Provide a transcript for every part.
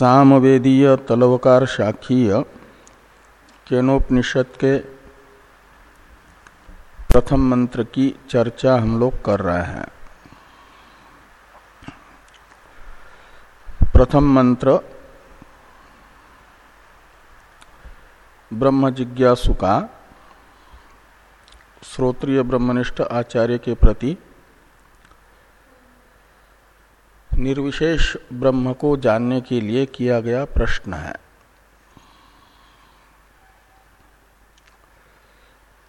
सामवेदीय तलवकार शाखीय केनोपनिषद के प्रथम मंत्र की चर्चा हम लोग कर रहे हैं। प्रथम मंत्र, ब्रह्म जिज्ञासु का, श्रोत्रिय ब्रह्मनिष्ठ आचार्य के प्रति निर्विशेष ब्रह्म को जानने के लिए किया गया प्रश्न है।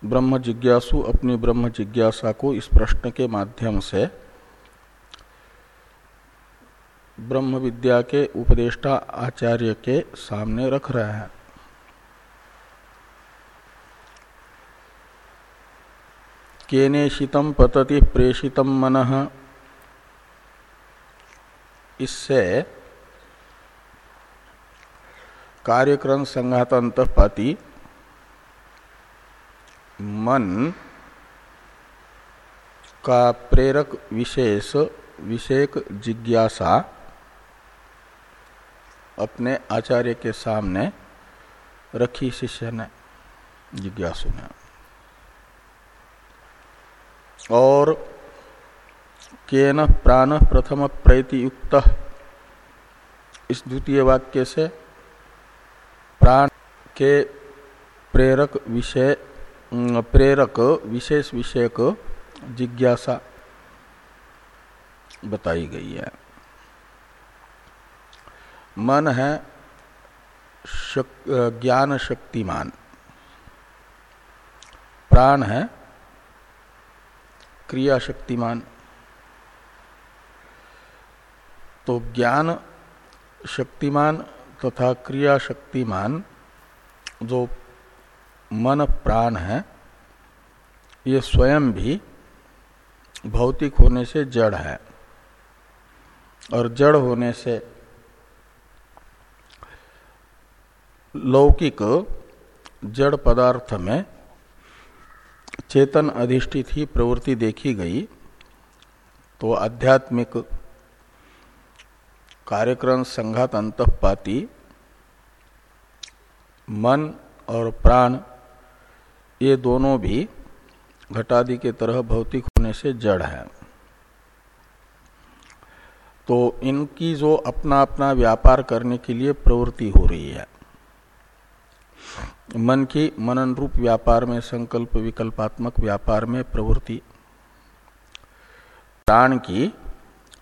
ब्रह्म जिज्ञासु अपनी ब्रह्म जिज्ञासा को इस प्रश्न के माध्यम से ब्रह्म विद्या के उपदेष्टा आचार्य के सामने रख रहे हैं। केनेशितम पतति प्रेषितम मन इससे कार्यक्रम संघात पाती मन का प्रेरक विशेष, विषयक जिज्ञासा अपने आचार्य के सामने रखी शिष्य ने जिज्ञासु ने। और केन प्राण प्रथम प्रैति युक्त इस द्वितीय वाक्य से प्राण के प्रेरक विषय प्रेरक विशेष विषय को जिज्ञासा बताई गई है। मन है शक, ज्ञान शक्तिमान। प्राण है क्रिया शक्तिमान। तो ज्ञान शक्तिमान तथा क्रिया शक्तिमान जो मन प्राण है, ये स्वयं भी भौतिक होने से जड़ है। और जड़ होने से लौकिक जड़ पदार्थ में चेतन अधिष्ठित ही प्रवृत्ति देखी गई तो आध्यात्मिक कार्यक्रम संघात अंतपाती, मन और प्राण, ये दोनों भी घटादि के तरह भौतिक होने से जड़ है। तो इनकी जो अपना अपना व्यापार करने के लिए प्रवृत्ति हो रही है। मन की मनन रूप व्यापार में, संकल्प विकल्पात्मक व्यापार में प्रवृत्ति। प्राण की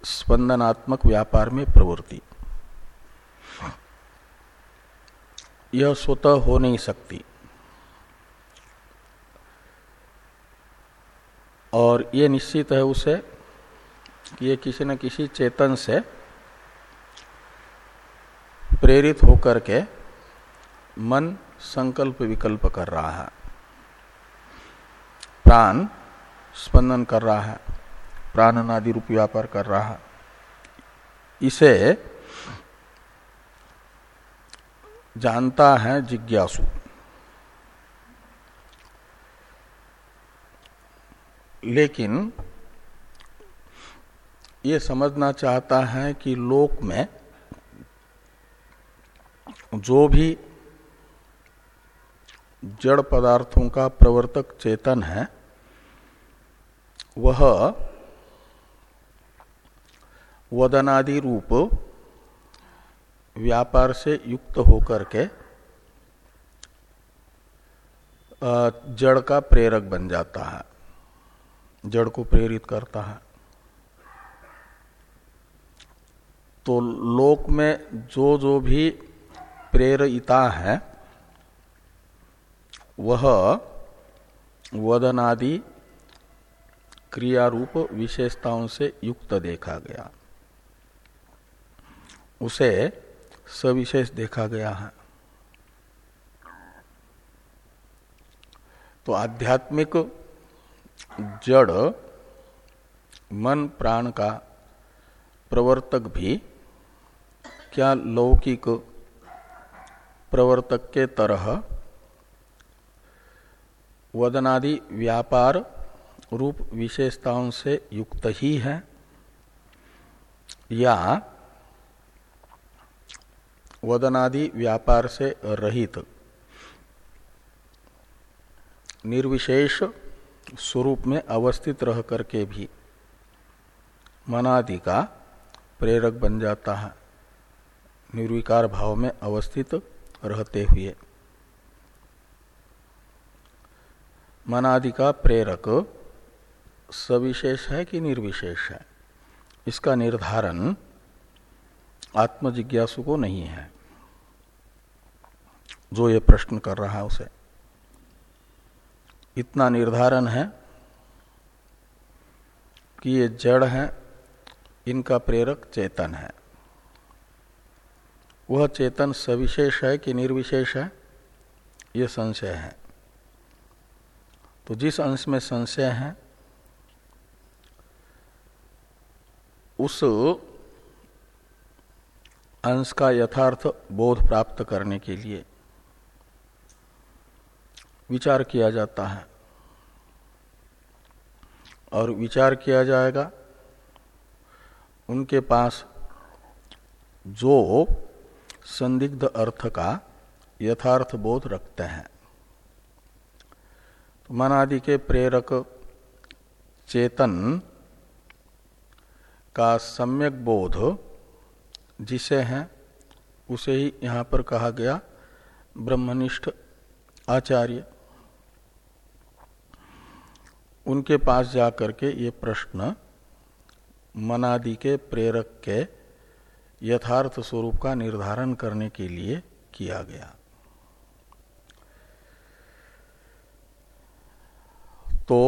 स्पंदनात्मक व्यापार में प्रवृत्ति। यह स्वतः हो नहीं सकती। और ये निश्चित है उसे कि ये किसी न किसी चेतन से प्रेरित होकर के मन संकल्प विकल्प कर रहा है। प्राण स्पंदन कर रहा है। प्राणनादि रूप व्यापार कर रहा इसे जानता है जिज्ञासु। लेकिन ये समझना चाहता है कि लोक में जो भी जड़ पदार्थों का प्रवर्तक चेतन है, वह वदनादि रूप व्यापार से युक्त होकर के जड़ का प्रेरक बन जाता है। जड़ को प्रेरित करता है। तो लोक में जो जो भी प्रेरिता है, वह वदनादि क्रिया रूप विशेषताओं से युक्त देखा गया। उसे सविशेष देखा गया है। तो आध्यात्मिक जड़, मन, प्राण का प्रवर्तक भी क्या लौकिक प्रवर्तक के तरह वदनादि व्यापार रूप विशेषताओं से युक्त ही है या वदनादि व्यापार से रहित। निर्विशेष स्वरूप में अवस्थित रह करके भी मनादि का प्रेरक बन जाता है। निर्विकार भाव में अवस्थित रहते हुए। मनादि का प्रेरक सविशेष है कि निर्विशेष है? इसका निर्धारण आत्मजिज्ञासु को नहीं है। जो ये प्रश्न कर रहा है उसे। इतना निर्धारण है कि ये जड़ है, इनका प्रेरक चेतन है। वह चेतन सविशेष है कि निर्विशेष है, ये संशय है। तो जिस अंश में संशय है, उस अंश का यथार्थ बोध प्राप्त करने के लिए विचार किया जाता है। और विचार किया जाएगा, उनके पास जो संदिग्ध अर्थ का यथार्थ बोध रखते हैं। तो मन आदि के प्रेरक चेतन का सम्यक बोध जिसे हैं उसे ही यहाँ पर कहा गया ब्रह्मनिष्ठ आचार्य। उनके पास जाकर के ये प्रश्न मनादि के प्रेरक के यथार्थ स्वरूप का निर्धारण करने के लिए किया गया। तो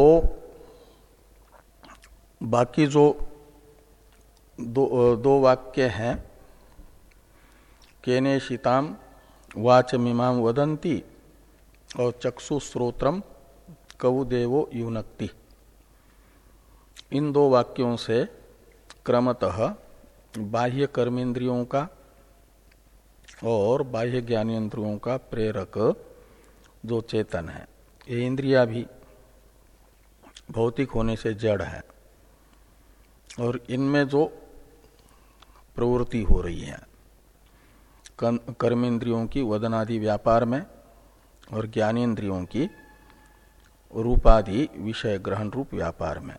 बाकी जो दो, दो वाक्य हैं केने शीताम वाच मीमाम वदंती और चक्षु स्रोत्रम कवुदेवो युनक्ति। इन दो वाक्यों से क्रमतः बाह्य कर्मेंद्रियों का और बाह्य ज्ञानेन्द्रियों का प्रेरक जो चेतन है, ये इंद्रिया भी भौतिक होने से जड़ है, और इनमें जो प्रवृत्ति हो रही है कर्मेंद्रियों की, वदनादि व्यापार में और ज्ञानेन्द्रियों की रूपादि विषय ग्रहण रूप व्यापार में।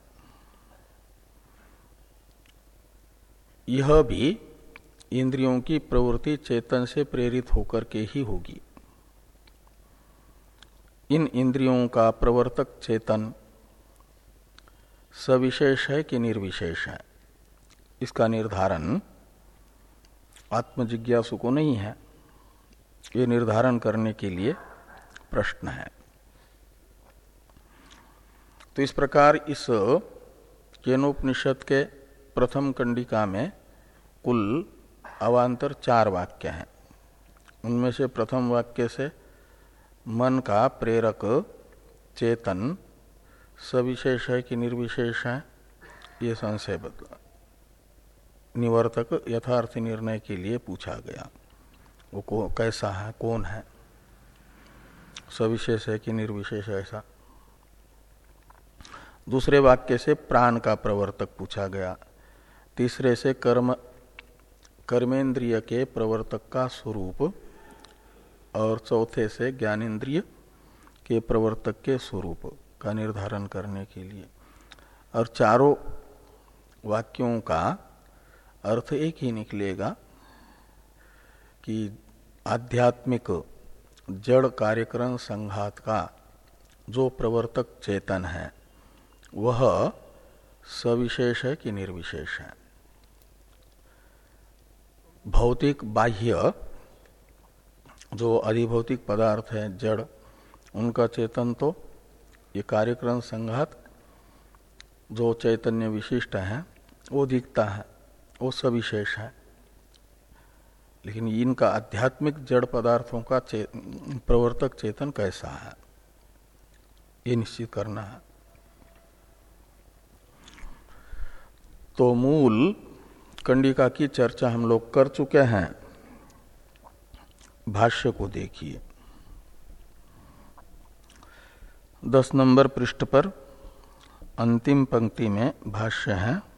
यह भी इंद्रियों की प्रवृत्ति चेतन से प्रेरित होकर के ही होगी। इन इंद्रियों का प्रवर्तक चेतन सविशेष है कि निर्विशेष है? इसका निर्धारण आत्मजिज्ञासु को नहीं है। ये निर्धारण करने के लिए प्रश्न है। तो इस प्रकार इस केनोपनिषद के प्रथम कंडिका में कुल अवान्तर चार वाक्य हैं। उनमें से प्रथम वाक्य से मन का प्रेरक, चेतन, सविशेष है कि निर्विशेष है, ये संशय बदला निवर्तक यथार्थ निर्णय के लिए पूछा गया। वो को, कैसा है? कौन है? सविशेष है कि निर्विशेष ऐसा? दूसरे वाक्य से प्राण का प्रवर्तक पूछा गया। तीसरे से कर्म कर्मेंद्रिय के प्रवर्तक का स्वरूप और चौथे से ज्ञानेन्द्रिय के प्रवर्तक के स्वरूप का निर्धारण करने के लिए। और चारों वाक्यों का अर्थ एक ही निकलेगा कि आध्यात्मिक जड़ कार्यक्रम संघात का जो प्रवर्तक चेतन है, वह सविशेष है कि निर्विशेष है। भौतिक बाह्य जो अधिभौतिक पदार्थ है, जड़, उनका चेतन तो ये कार्यक्रम संघात जो चैतन्य विशिष्ट है, वो दिखता है। वो सविशेष है। लेकिन इनका आध्यात्मिक जड़ पदार्थों का चे, प्रवर्तक चेतन कैसा है? ये निश्चित करना है। तो मूल कंडिका की चर्चा हम लोग कर चुके हैं। भाष्य को देखिए। दस नंबर पृष्ठ पर अंतिम पंक्ति में भाष्य है।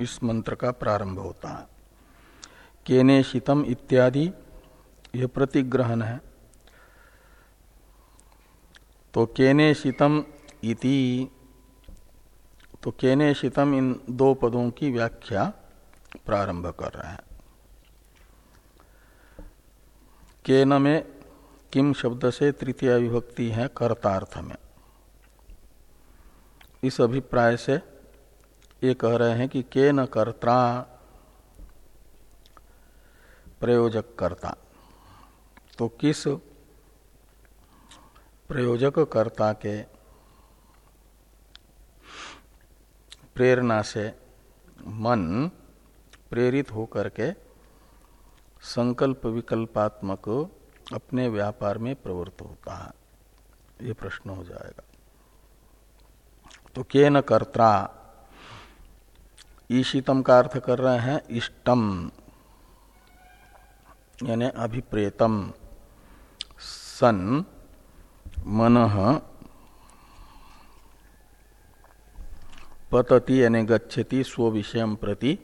इस मंत्र का प्रारंभ होता है। केने शीतम इत्यादि यह प्रतिग्रहण है। तो केने शीतम इति तो केने शीतम इन दो पदों की व्याख्या प्रारंभ कर रहे हैं। केन में किम शब्द से तृतीय विभक्ति है कर्तार्थ में। इस अभिप्राय से ये कह रहे हैं कि के न कर्ता, प्रयोजक कर्ता। तो किस प्रयोजक कर्ता के प्रेरणा से मन प्रेरित होकर के संकल्प विकल्पात्मक अपने व्यापार में प्रवृत्त होता है? ये प्रश्न हो जाएगा। तो के न कर्ता ईशितम का अर्थ कर रहे हैं इष्टम, यानी अभिप्रेतम। सन, मन, पतति यानी गच्छति स्व विषय प्रति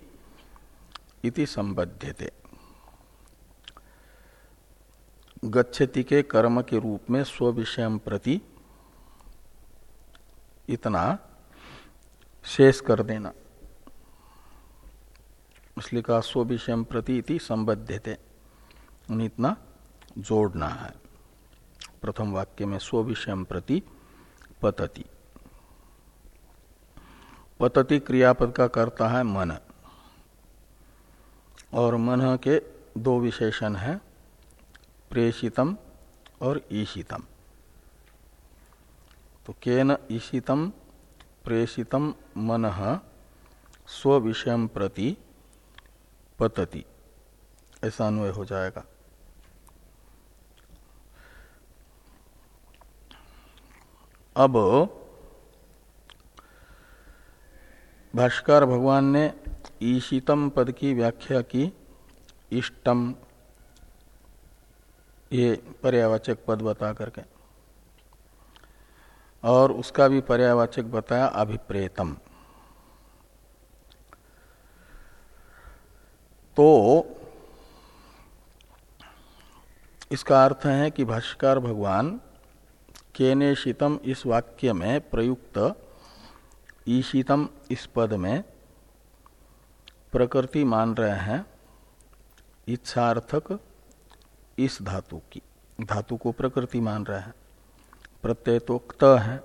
इति संबध्यते। गच्छति के कर्म के रूप में स्व विषय प्रति इतना शेष कर देना। इसलिए कहा स्व विषय प्रति इति संबद्धते इतना जोड़ना है। प्रथम वाक्य में स्व विषय प्रति पतति। पतति क्रियापद का करता है मन। और मन के दो विशेषण हैं, प्रेषितम और ईशितम तो केन ईशितम प्रेषितम मन स्व विषय प्रति पतति। ऐसा अन्वय हो जाएगा। अब भाष्कर भगवान ने ईशितम पद की व्याख्या की। इष्टम, ये पर्यावाचक पद बता करके। और उसका भी पर्यावाचक बताया अभिप्रेतम। तो इसका अर्थ है कि भाष्कर भगवान केने शीतम इस वाक्य में प्रयुक्त ईशितम इस पद में प्रकृति मान रहे हैं, इच्छार्थक इस धातु की, धातु को प्रकृति मान रहे हैं प्रत्यय तो है।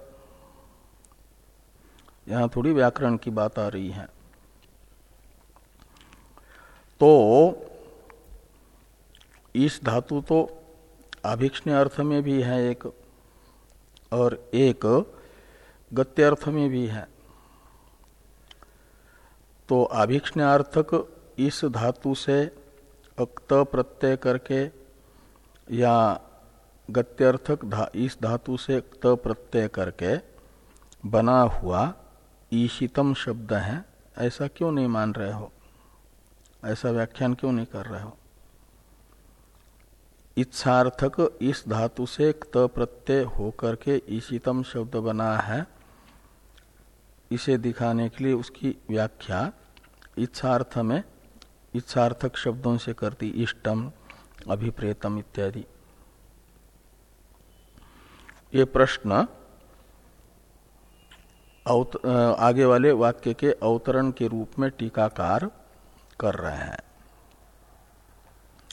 यहाँ थोड़ी व्याकरण की बात आ रही है। तो इस धातु तो आभिक्षण अर्थ में भी है एक और एक गत्य अर्थ में भी है। तो आभिक्षणार्थक इस धातु से अक्त प्रत्यय करके या गत्यर्थक धा, इस धातु से त प्रत्यय करके बना हुआ ईशितम शब्द है ऐसा क्यों नहीं मान रहे हो? ऐसा व्याख्यान क्यों नहीं कर रहे हो? इच्छार्थक इस धातु से त प्रत्यय होकर के ईशितम शब्द बना है। इसे दिखाने के लिए उसकी व्याख्या इच्छार्थ में, इच्छार्थक शब्दों से करती, इष्टम, अभिप्रेतम इत्यादि। ये प्रश्न आगे वाले वाक्य के अवतरण के रूप में टीकाकार कर रहे हैं।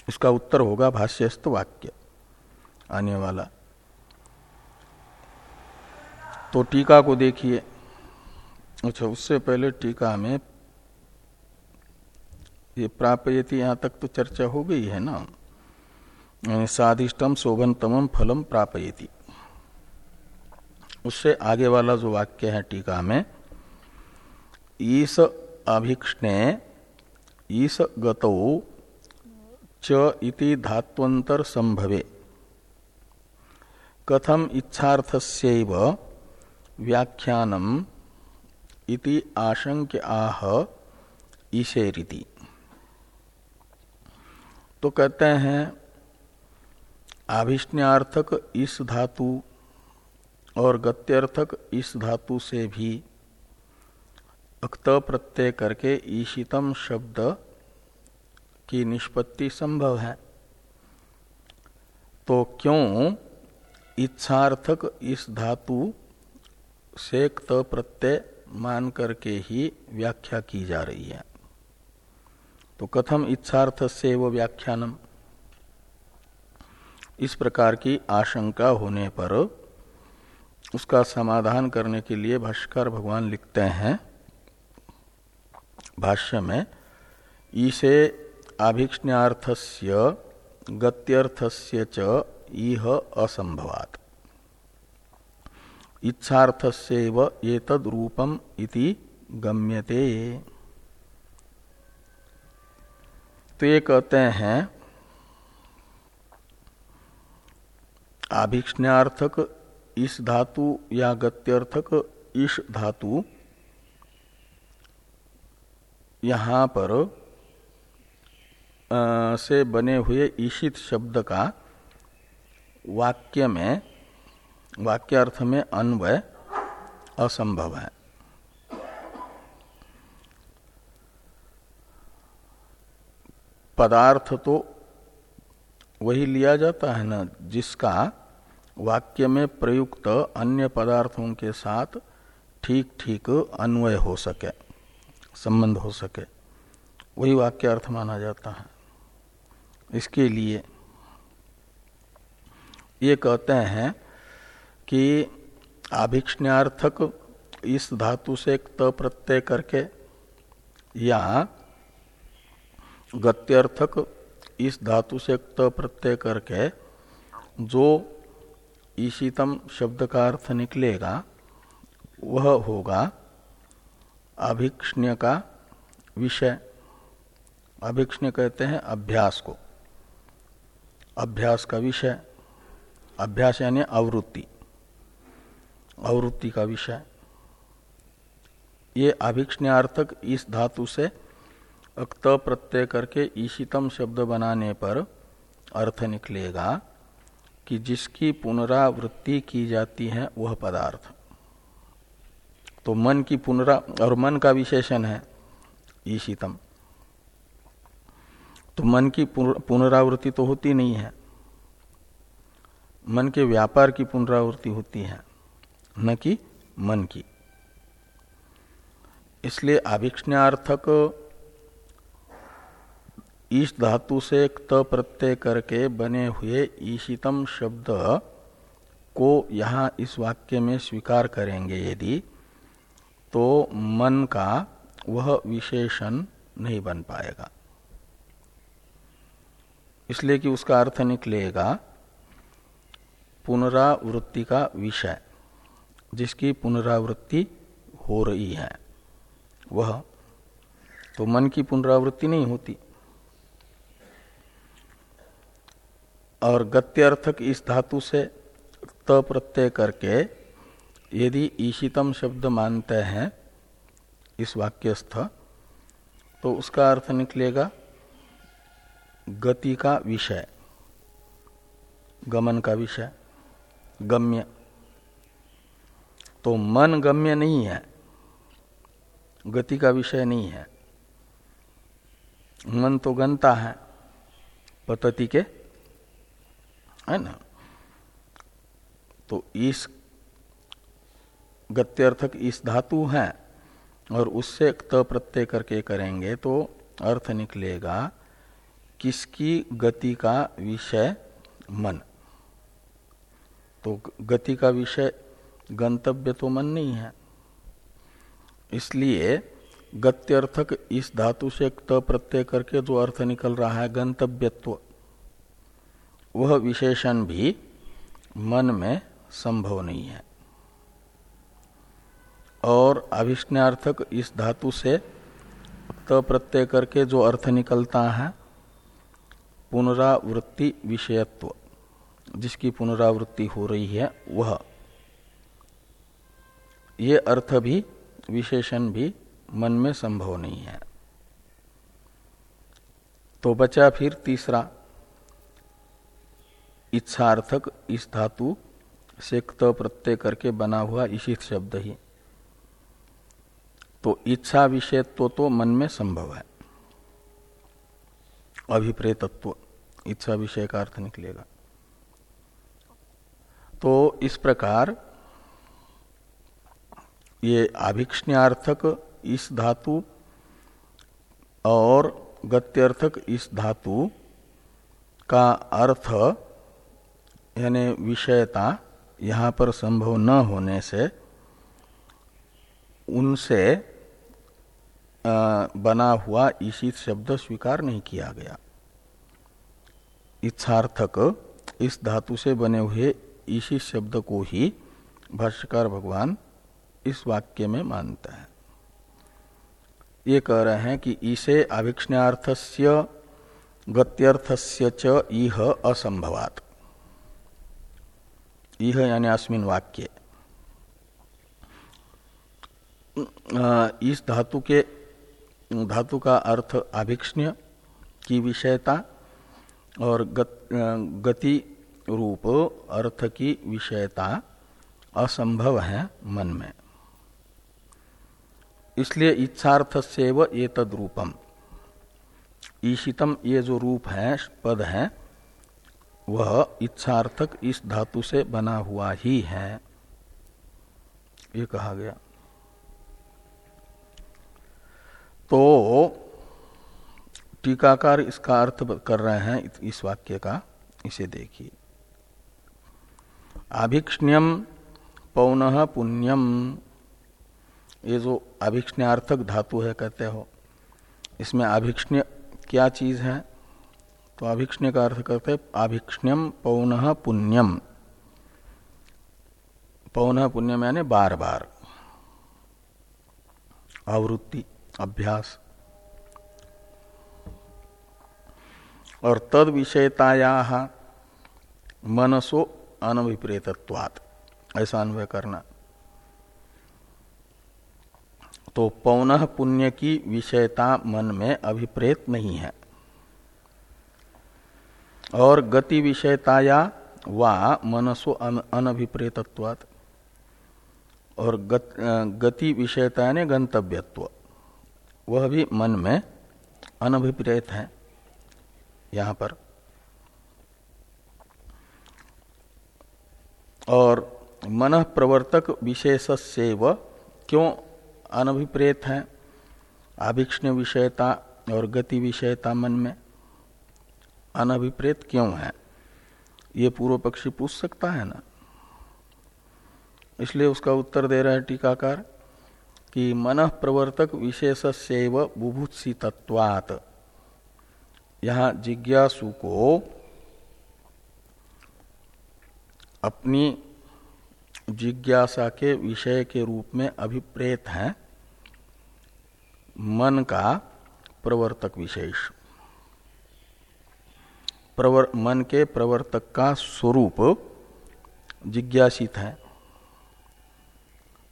इसका उत्तर होगा भाष्यस्त वाक्य। आने वाला। तो टीका को देखिए। अच्छा उससे पहले टीका में ये प्राप्यति यहाँ तक तो चर्चा हो गई है ना? साधिष्टम शोभनतम फलम प्रापयति। उससे आगे वाला जो वाक्य है टीका में ईस अभिक्षणे ईस गतौ च इति धात्वंतर संभवे कथम इच्छार्थस्यैव व्याख्यानम इति आशंक्य आह ईशेरिति। तो कहते हैं, आभिष्ण्यार्थक इस धातु और गत्यर्थक इस धातु से भी अक्त प्रत्यय करके ईशितम शब्द की निष्पत्ति संभव है। तो क्यों इच्छार्थक इस धातु से क्त प्रत्यय मान करके ही व्याख्या की जा रही है? तो कथम इच्छार्थ से वो व्याख्यानम? इस प्रकार की आशंका होने पर उसका समाधान करने के लिए भाष्कर भगवान लिखते हैं भाष्य में ईसे आभिक्षण्यार्थस्य गत्यर्थस्य च इह असंभवात इच्छार्थस्यव ये तद रूपम इति गम्यते। तो ये कहते हैं आभिक्षण्यार्थक इस धातु या गत्यर्थक इस धातु यहाँ पर आ, से बने हुए ईशित शब्द का वाक्य में वाक्यार्थ में अन्वय असंभव है। पदार्थ तो वही लिया जाता है ना जिसका वाक्य में प्रयुक्त अन्य पदार्थों के साथ ठीक ठीक अन्वय हो सके। संबंध हो सके। वही वाक्य अर्थ माना जाता है। इसके लिए ये कहते हैं कि आभिक्षण्यार्थक इस धातु से त प्रत्यय करके या गत्यर्थक इस धातु से त प्रत्यय करके जो ईशितम शब्द का अर्थ निकलेगा, वह होगा अभिक्षण्य का विषय। अभिक्षण्य कहते हैं अभ्यास को। अभ्यास का विषय, अभ्यास यानी आवृत्ति। आवृत्ति का विषय। ये अभिक्षण्यार्थक इस धातु से अक्त प्रत्यय करके ईशितम शब्द बनाने पर अर्थ निकलेगा कि जिसकी पुनरावृत्ति की जाती है वह पदार्थ। तो मन की पुनरा और मन का विशेषण है ईशितम। तो मन की पुनरावृत्ति तो होती नहीं है। मन के व्यापार की पुनरावृत्ति होती है, न कि मन की। इसलिए अभिक्षणार्थक ईश धातु से त प्रत्यय करके बने हुए ईशितम शब्द को यहाँ इस वाक्य में स्वीकार करेंगे यदि तो मन का वह विशेषण नहीं बन पाएगा। इसलिए कि उसका अर्थ निकलेगा पुनरावृत्ति का विषय, जिसकी पुनरावृत्ति हो रही है। वह तो मन की पुनरावृत्ति नहीं होती। और गत्यर्थक इस धातु से त प्रत्यय करके यदि ईशितम शब्द मानते हैं, इस वाक्यस्थ तो उसका अर्थ निकलेगा गति का विषय, गमन का विषय, गम्य। तो मन गम्य नहीं है, गति का विषय नहीं है। मन तो गनता है, पतति के, है ना? तो इस गत्यर्थक इस धातु है और उससे त प्रत्यय करके करेंगे तो अर्थ निकलेगा किसकी गति का विषय मन। तो गति का विषय गंतव्य तो मन नहीं है। इसलिए गत्यर्थक इस धातु से त प्रत्यय करके जो अर्थ निकल रहा है गंतव्यत्व, वह विशेषण भी मन में संभव नहीं है। और अभिष्णार्थक इस धातु से त प्रत्यय करके जो अर्थ निकलता है, पुनरावृत्ति विषयत्व, जिसकी पुनरावृत्ति हो रही है, वह। ये अर्थ भी, विशेषण भी मन में संभव नहीं है। तो बचा फिर तीसरा, इच्छार्थक इस धातु से प्रत्यय करके बना हुआ ईशित शब्द ही। तो इच्छा विषयत्व तो, मन में संभव है। अभिप्रेतत्व इच्छा विषय का अर्थ निकलेगा। तो इस प्रकार ये आभिक्षण्यार्थक इस धातु और गत्यर्थक इस धातु का अर्थ यानी विषयता यहाँ पर संभव न होने से उनसे बना हुआ ईशित शब्द स्वीकार नहीं किया गया। इच्छार्थक, इस धातु से बने हुए ईशित शब्द को ही भाष्यकार भगवान इस वाक्य में मानता है। ये कह रहे हैं कि इसे अभिक्षणार्थस्य गत्यर्थस्य च इह असंभवात। इह यानी अस्मिन वाक्य। इस धातु के धातु का अर्थ अभिक्षण्य की विषयता और गति रूप, अर्थ की विषयता असंभव है मन में। इसलिए इच्छार्थ से व ये तद रूपम ईशितम ये जो रूप है, पद है, वह इच्छार्थक इस धातु से बना हुआ ही है। ये कहा गया। तो टीकाकार इसका अर्थ कर रहे हैं इस वाक्य का, इसे देखिए। आभिक्षण्यम पौन पुण्यम ये जो अभिक्षण्यार्थक धातु है, कहते हो, इसमें अभिक्षण्य क्या चीज़ है? तो अभिक्षण्य का अर्थ करते अभिक्षण्यम पौन पुण्यम पौन पुण्यम यानी बार बार आवृत्ति। अभ्यास। और तद विषयताया मनसो अनभिप्रेतत्वात्। ऐसा अन्वय करना। तो पौन पुण्य की विषयता मन में अभिप्रेत नहीं है। और गति विषयताया वा मनसो अनभिप्रेतत्वात्। और गत, गति विषयता ने गंतव्यत्व। वह भी मन में अनभिप्रेत है। यहाँ पर। और मन प्रवर्तक विशेष से क्यों अनभिप्रेत है? आभिक्षण विषयता और गति विषयता मन में अनभिप्रेत क्यों है? ये पूर्व पक्षी पूछ सकता है ना? इसलिए उसका उत्तर दे रहा है टीकाकार। कि मन प्रवर्तक विशेष से बुभुत्सी तत्वात यहाँ जिज्ञासु को अपनी जिज्ञासा के विषय के रूप में अभिप्रेत है मन का प्रवर्तक विशेष। प्रवर, मन के प्रवर्तक का स्वरूप जिज्ञासित है।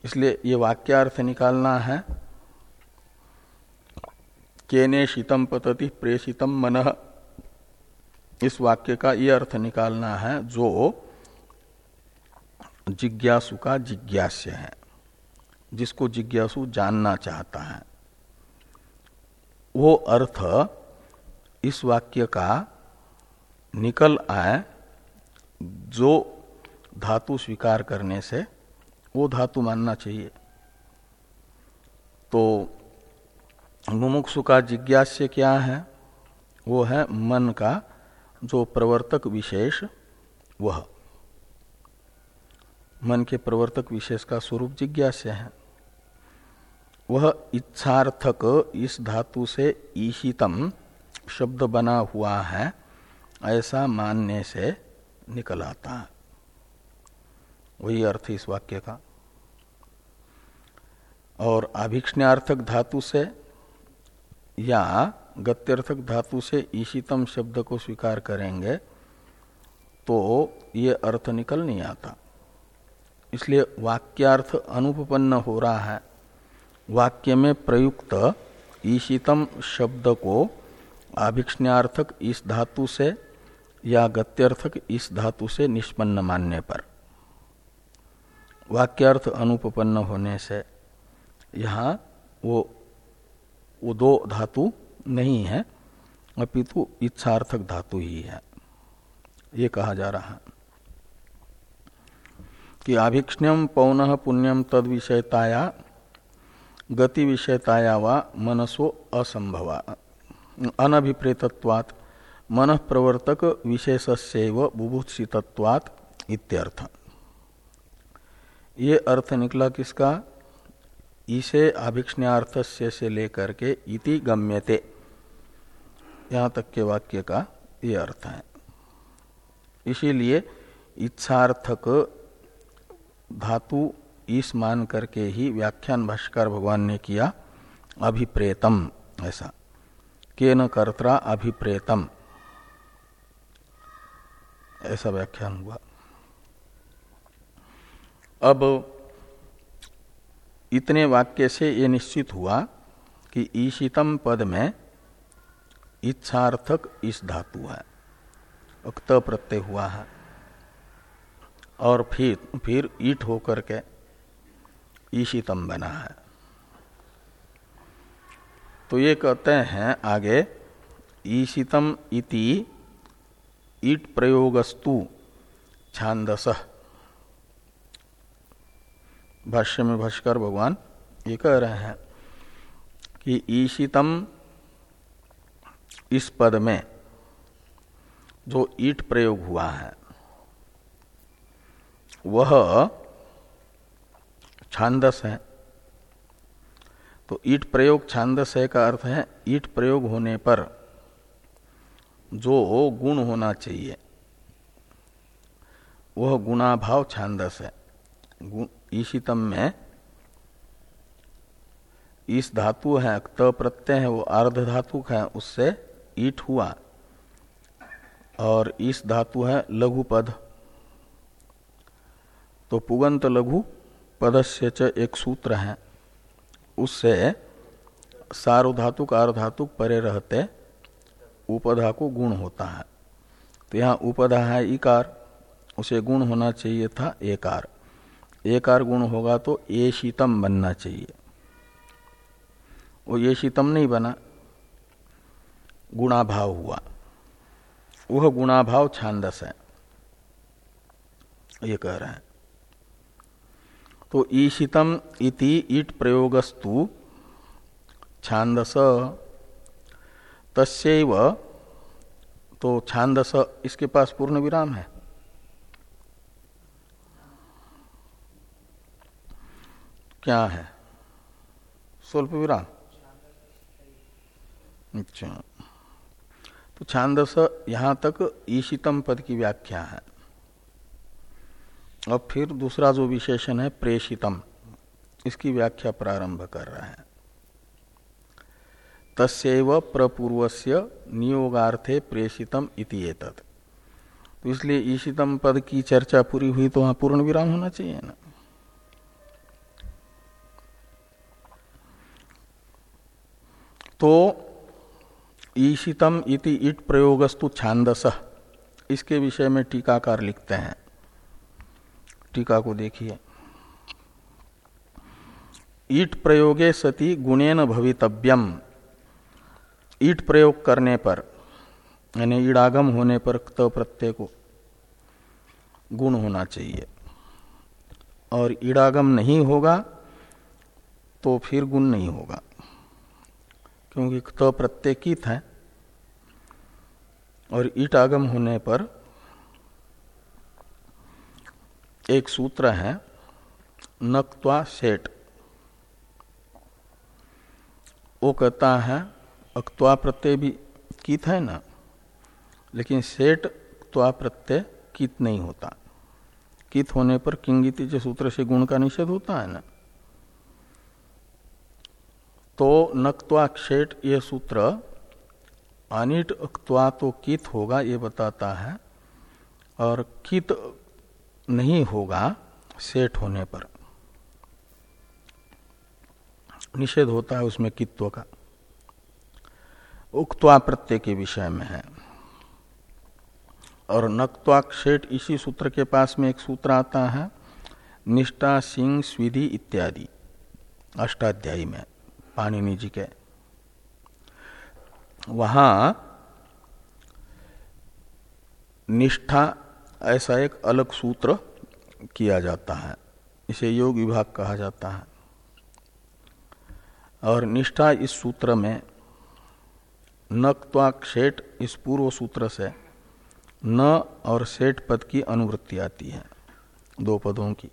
इसलिए ये वाक्यार्थ निकालना है। केने शीतम पतति प्रेषितम मन। इस वाक्य का ये अर्थ निकालना है, जो जिज्ञासु का जिज्ञास्य है, जिसको जिज्ञासु जानना चाहता है। वो अर्थ इस वाक्य का निकल आए, जो धातु स्वीकार करने से वो धातु मानना चाहिए। तो मुमुक्षु का जिज्ञास्य क्या है? वो है मन का जो प्रवर्तक विशेष वह। मन के प्रवर्तक विशेष का स्वरूप जिज्ञास्य है। वह इच्छार्थक इस धातु से ईशितम शब्द बना हुआ है, ऐसा मानने से निकल आता है। वही अर्थ इस वाक्य का। और अभिक्षणार्थक धातु से या गत्यर्थक धातु से ईशितम शब्द को स्वीकार करेंगे तो ये अर्थ निकल नहीं आता। इसलिए वाक्यार्थ अनुपन्न हो रहा है। वाक्य में प्रयुक्त ईशितम शब्द को आभिक्षण्यार्थक इस धातु से या गत्यर्थक इस धातु से निष्पन्न मानने पर। वाक्यार्थ अनुपन्न होने से यहाँ वो वो दो धातु नहीं है, अपितु इच्छार्थक धातु ही है। ये कहा जा रहा है कि आभिक्षण्यम पौन पुण्यम तद विषयताया गति विषयताया व मनसो असंभवा। अनभिप्रेतत्वात् मन प्रवर्तक विशेषस्व बुभुत्सितत्वात् इत्यर्थ। ये अर्थ निकला किसका? इसे अभिक्षण्यार्थस्य से लेकर के इति गम्यते। यहाँ तक के वाक्य का ये अर्थ है। इसीलिए इच्छार्थक धातु इस मान करके ही व्याख्यान भाष्कर भगवान ने किया, अभिप्रेतम, ऐसा। के न कर्ता अभिप्रेतम, ऐसा व्याख्यान हुआ। अब इतने वाक्य से ये निश्चित हुआ कि ईशितम पद में इच्छार्थक इस धातु है। उक्त प्रत्यय हुआ है। और फिर फिर ईट होकर के ईशितम बना है। तो ये कहते हैं आगे, ईशितम इति ईट प्रयोगस्तु छांदस। भाष्य में भाष्कर भगवान ये कह रहे हैं कि ईशितम इस पद में जो ईट प्रयोग हुआ है, वह छांदस है। तो ईट प्रयोग छांदस है का अर्थ है, ईट प्रयोग होने पर जो गुण होना चाहिए, वह गुणाभाव छांदस है। ईशितम में इस धातु है त प्रत्यय है, वो अर्ध धातु है, उससे ईट हुआ। और इस धातु है, लघु पद। तो पुगंत लघु पदस्य च एक सूत्र है। उससे सार्वधातुक अर्धातुक परे रहते, उपधा को गुण होता है। तो यहाँ उपधा है, इकार। उसे गुण होना चाहिए था, एकार। एकार गुण होगा तो ये शीतम बनना चाहिए। वो ये शीतम नहीं बना, गुणाभाव हुआ। वह गुणाभाव छांदस है। ये कह रहे हैं। तो ईशितम इति ईट प्रयोगस्तु छांदस तस्व तो छांदस इसके पास पूर्ण विराम है। क्या है? स्वल्प विराम अच्छा। तो छांदस यहाँ तक ईशितम पद की व्याख्या है। अब फिर दूसरा जो विशेषण है, प्रेषितम, इसकी व्याख्या प्रारंभ कर रहा है। तस्व प्रपूर्वस्य नियोगार्थे प्रेषितम इति तो इसलिए ईशितम पद की चर्चा पूरी हुई तो वहाँ पूर्ण विराम होना चाहिए ना? तो ईशितम इति इट प्रयोगस्तु छांदस। इसके विषय में टीकाकार लिखते हैं। टीका को देखिए। ईट प्रयोगे सति गुणेन भवितव्यम। ईट प्रयोग करने पर, यानी ईड़ागम होने पर त प्रत्यय को गुण होना चाहिए। और ईड़ागम नहीं होगा तो फिर गुण नहीं होगा। क्योंकि त प्रत्यय कित है और ईट आगम होने पर एक सूत्र है नक्वा सेट वो कहता है अक्वा प्रत्यय भी कित है ना, लेकिन सेट त्वा प्रत्यय कित नहीं होता। कित होने पर किंगित सूत्र से गुण का निषेध होता है ना। तो नक्वा क्षेट ये सूत्र अनिट अक्वा तो कित होगा ये बताता है, और कित नहीं होगा सेठ होने पर। निषेध होता है उसमें कित्व का। उक्त्वा प्रत्यय के विषय में है। और नक्वाक्षेट इसी सूत्र के पास में एक सूत्र आता है, निष्ठा, सिंह, स्विधि इत्यादि, अष्टाध्यायी में। पाणिनि जी के। वहाँ निष्ठा ऐसा एक अलग सूत्र किया जाता है, इसे योग विभाग कहा जाता है। और निष्ठा इस सूत्र में नक्वाक शेठ इस पूर्व सूत्र से न और सेठ पद की अनुवृत्ति आती है, दो पदों की।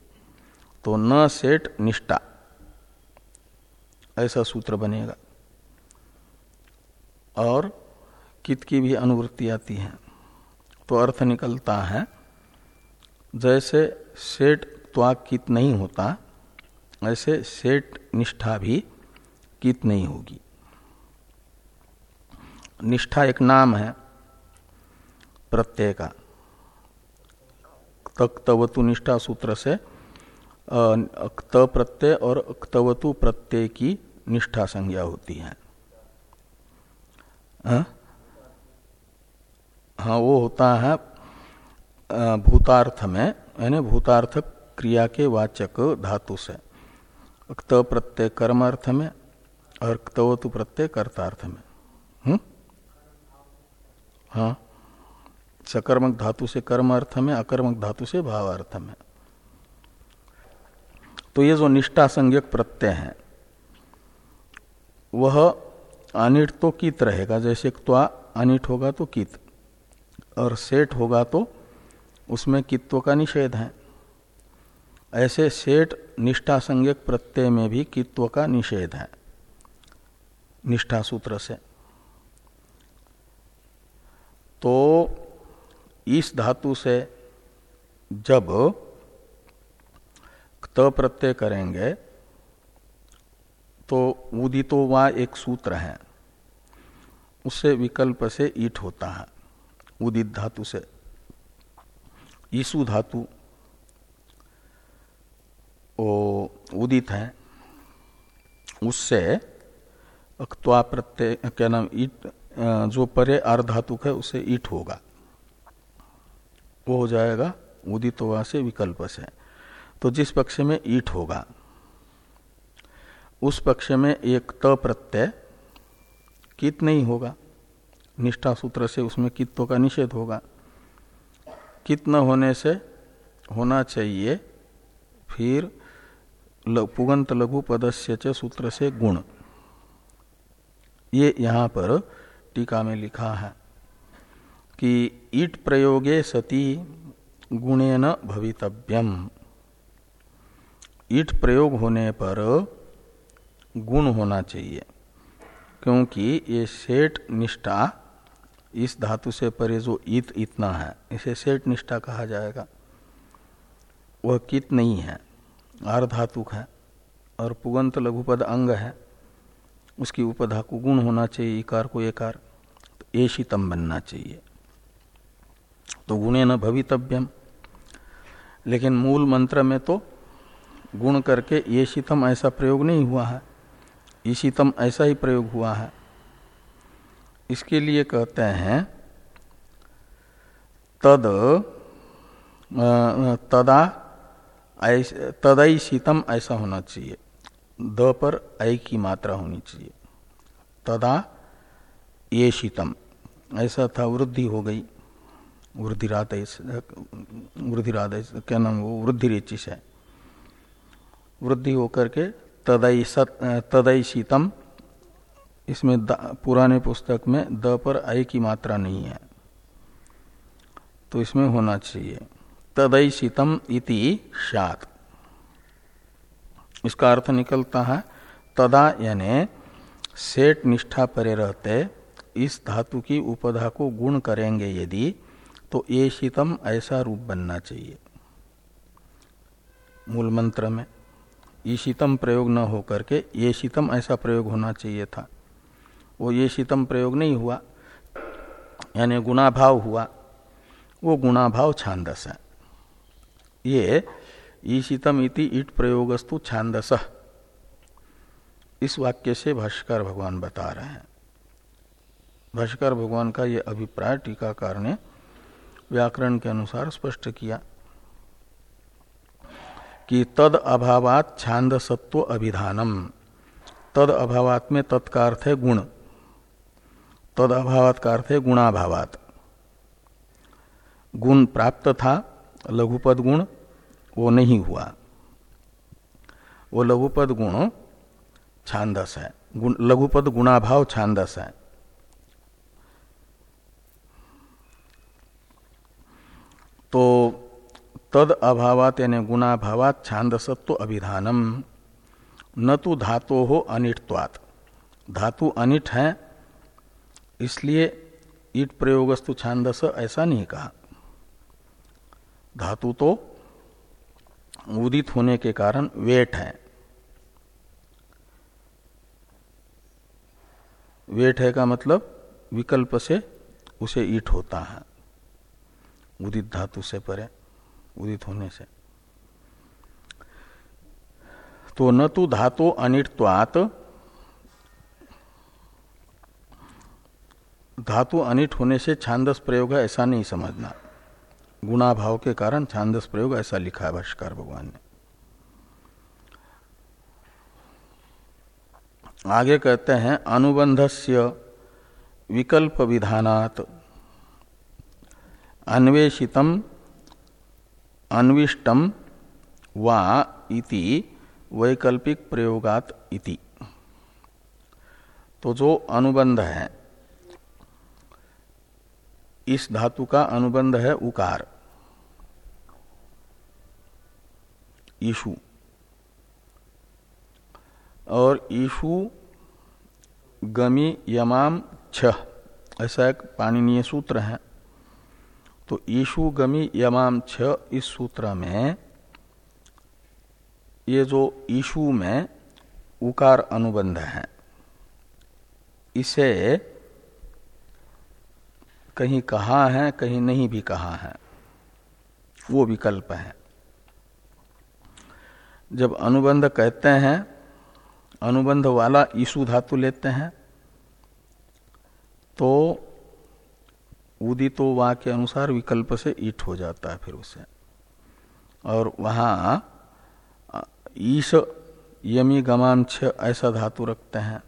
तो न सेठ निष्ठा। ऐसा सूत्र बनेगा। और कित की भी अनुवृत्ति आती है तो अर्थ निकलता है, जैसे सेठ त्वाक कित नहीं होता, ऐसे सेठ निष्ठा भी कित नहीं होगी। निष्ठा एक नाम है, प्रत्यय का। तक्तवतु निष्ठा सूत्र से त प्रत्यय और अक्तवतु प्रत्यय की निष्ठा संज्ञा होती है। हाँ, हाँ वो होता है भूतार्थ में यानी भूतार्थ क्रिया के वाचक धातु से। क्त प्रत्यय कर्म अर्थ में और क्तवतु प्रत्यय कर्तार्थ में। हम्म हाँ। सकर्मक धातु से कर्म अर्थ में अकर्मक धातु से भाव अर्थ में। तो ये जो निष्ठा संज्ञक प्रत्यय है वह अनिट तो कित रहेगा, जैसे त्वा अनिट होगा तो कित, और सेठ होगा तो उसमें कित्व का निषेध है। ऐसे सेठ निष्ठा संज्ञक प्रत्यय में भी कित्व का निषेध है, निष्ठा सूत्र से। तो इस धातु से जब त प्रत्यय करेंगे तो उदितो वा एक सूत्र है। उससे विकल्प से ईट होता है। उदित धातु से। ईसु धातु वो उदित है। उससे अक्वा प्रत्यय, क्या नाम, ईट जो परे अर्धातुक है, उसे ईट होगा। वो हो जाएगा उदित से विकल्प से। तो जिस पक्ष में ईट होगा। उस पक्ष में एक त प्रत्यय कित नहीं होगा। निष्ठा सूत्र से उसमें कित्व का निषेध होगा। कित न होने से होना चाहिए, फिर पुगंत लघु पदस्य च सूत्र से गुण। ये यहाँ पर टीका में लिखा है कि ईट प्रयोगे सती गुणेन भवितव्यम। ईट प्रयोग होने पर गुण होना चाहिए, क्योंकि ये सेठ निष्ठा इस धातु से परे जो इत इतना है, इसे सेठ निष्ठा कहा जाएगा। वह कित नहीं है, आर है, और पुगंत लघुपद अंग है, उसकी उपधा को गुण होना चाहिए, इकार को एकार तो एशितम बनना चाहिए। तो गुणे न भवितव्यम, लेकिन मूल मंत्र में तो गुण करके ये शीतम ऐसा प्रयोग नहीं हुआ है। ईशितम ऐसा ही प्रयोग हुआ है। इसके लिए कहते हैं, तद तदा तदई शीतम ऐसा होना चाहिए। द पर ऐ की मात्रा होनी चाहिए। तदा, ये शीतम। ऐसा था, वृद्धि हो गई। वृद्धिरात वृद्धिरात क्या नाम वो? वृद्धि रेचिस है। वृद्धि होकर के तदई सत शीतम इसमें पुराने पुस्तक में द पर आई की मात्रा नहीं है। तो इसमें होना चाहिए। तदई शीतम इति शात। इसका अर्थ निकलता है, तदा यानि सेठ निष्ठा परे रहते, इस धातु की उपधा को गुण करेंगे यदि तो ये शीतम ऐसा रूप बनना चाहिए। मूल मंत्र में। ईशितम प्रयोग न हो करके ये शीतम ऐसा प्रयोग होना चाहिए था। वो ये शीतम प्रयोग नहीं हुआ, यानी गुणाभाव हुआ, वो गुणाभाव छांदस है। ये ईशितम इति ईट प्रयोगस्तु छांदस। इस वाक्य से भाष्कर भगवान बता रहे हैं। भाष्कर भगवान का ये अभिप्राय टीकाकार ने व्याकरण के अनुसार स्पष्ट किया। कि तद अभावात छांद सत्व अभिधानम। तद अभावात में तत्का अर्थ है गुण। तद अभावात का अर्थ है गुणाभावात। गुण प्राप्त था लघुपद गुण वो नहीं हुआ। वो लघुपद गुण छांदस है। गुण, लघुपद गुणाभाव छांदस है। तो तद अभावात यानी गुणाभावात छांदसत्व अभिधानम। न तो धातो हो अनिटत्वात। धातु अनिट है, इसलिए ईट प्रयोगस्तु छांदस ऐसा नहीं कहा। धातु तो उदित होने के कारण वेट है। वेट है का मतलब विकल्प से उसे ईट होता है। उदित धातु से परे। उदित होने से। तो न तो धातु अनिट्वात धातु अनिट होने से छांदस प्रयोग है, ऐसा नहीं समझना। गुणा भाव के कारण छांदस प्रयोग ऐसा लिखा है भाष्कर भगवान ने। आगे कहते हैं, अनुबंधस्य विकल्प विधानात, अन्वेषितम अन्विष्टम वा इति वैकल्पिक प्रयोगात इति। तो जो अनुबंध है, इस धातु का अनुबंध है उकार। ईशु। और ईशु, गमी, यमाम छ ऐसा एक पाणनीय सूत्र है। तो ईशु गमी यमाम छ इस सूत्र में, ये जो ईशु में उकार अनुबंध है, इसे कहीं कहा है, कहीं नहीं भी कहा है, वो विकल्प है। जब अनुबंध कहते हैं, अनुबंध वाला ईशु धातु लेते हैं तो उदितो वा के अनुसार विकल्प से ईट हो जाता है फिर उसे। और वहाँ ईश यमी गमान छ ऐसा धातु रखते हैं।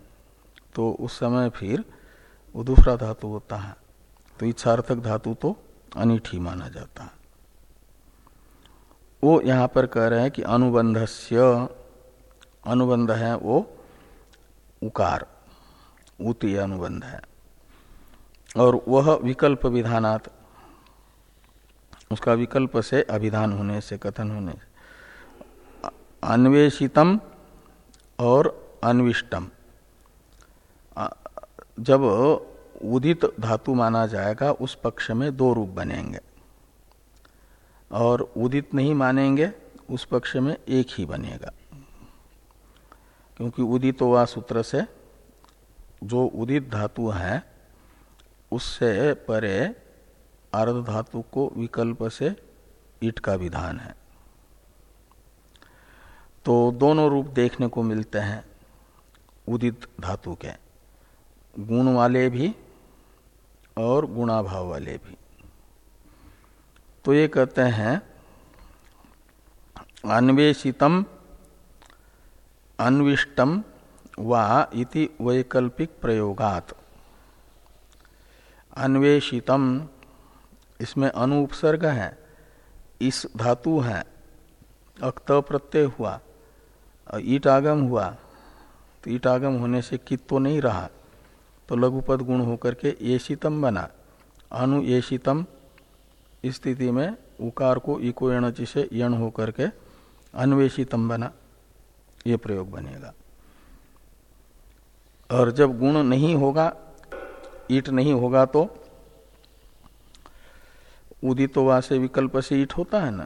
तो उस समय फिर वो दूसरा धातु होता है। तो इच्छार्थक धातु तो अनिठ ही माना जाता है। वो यहाँ पर कह रहे हैं कि अनुबंधस्य, अनुबंध है वो उकार उती अनुबंध है। और वह विकल्प विधानात, उसका विकल्प से अभिधान होने से, कथन होने से। अन्वेषितम और अन्विष्टम। जब उदित धातु माना जाएगा, उस पक्ष में दो रूप बनेंगे। और उदित नहीं मानेंगे, उस पक्ष में एक ही बनेगा। क्योंकि उदित वा सूत्र से जो उदित धातु है उससे परे अर्ध धातु को विकल्प से ईट का विधान है। तो दोनों रूप देखने को मिलते हैं उदित धातु के। गुण वाले भी और गुणाभाव वाले भी। तो ये कहते हैं, अन्वेषितम, अन्विष्टम वा इति वैकल्पिक प्रयोगात। अन्वेषितम। इसमें अनुपसर्ग है, इस धातु है अक्त प्रत्यय हुआ ईट आगम हुआ तो ईट आगम होने से कित तो नहीं रहा तो लघुपद गुण होकर के येषितम बना। अनु येषितम स्थिति में उकार को इको एणचि से यण होकर के अन्वेषितम बना, ये प्रयोग बनेगा। और जब गुण नहीं होगा ईट नहीं होगा तो उदितोवा से विकल्प से ईट होता है ना।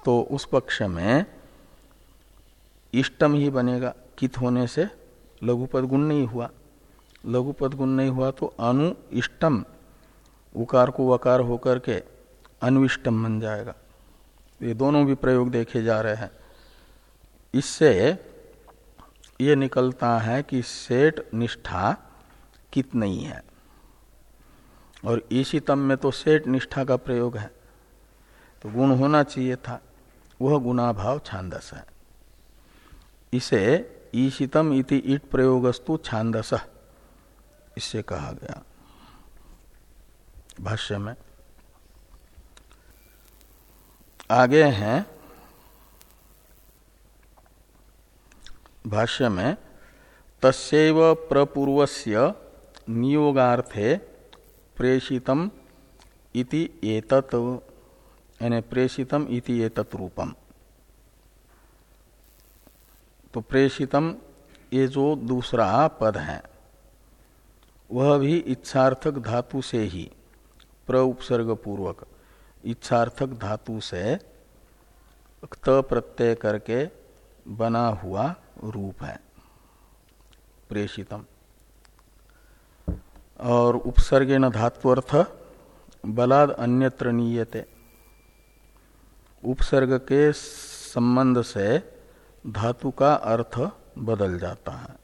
तो उस पक्ष में इष्टम ही बनेगा, कित होने से लघुपद गुण नहीं हुआ। लघु पद गुण नहीं हुआ तो अनु इष्टम, उकार को वकार होकर के अनुष्टम बन जाएगा। ये दोनों भी प्रयोग देखे जा रहे हैं। इससे ये निकलता है कि सेठ निष्ठा कित नहीं है। और ईशितम में तो सेठ निष्ठा का प्रयोग है। तो गुण होना चाहिए था। वह गुणाभाव छांदस है। इसे ईशितम इति ईट प्रयोगस्तु छांदस। इससे कहा गया। भाष्य में। आगे हैं। भाष्य में तस्व प्रपूर्वस्य नियोगार्थे प्रेषितम इति एतत, यानी प्रेषितम इति एतत रूपम। तो प्रेषितम ये जो दूसरा पद है, वह भी इच्छार्थक धातु से ही प्र उपसर्ग पूर्वक इच्छार्थक धातु से त प्रत्यय करके बना हुआ रूप है, प्रेषितम। और उपसर्गे न धात्वर्थ बलाद अन्यत्र नीयते। उपसर्ग के संबंध से धातु का अर्थ बदल जाता है।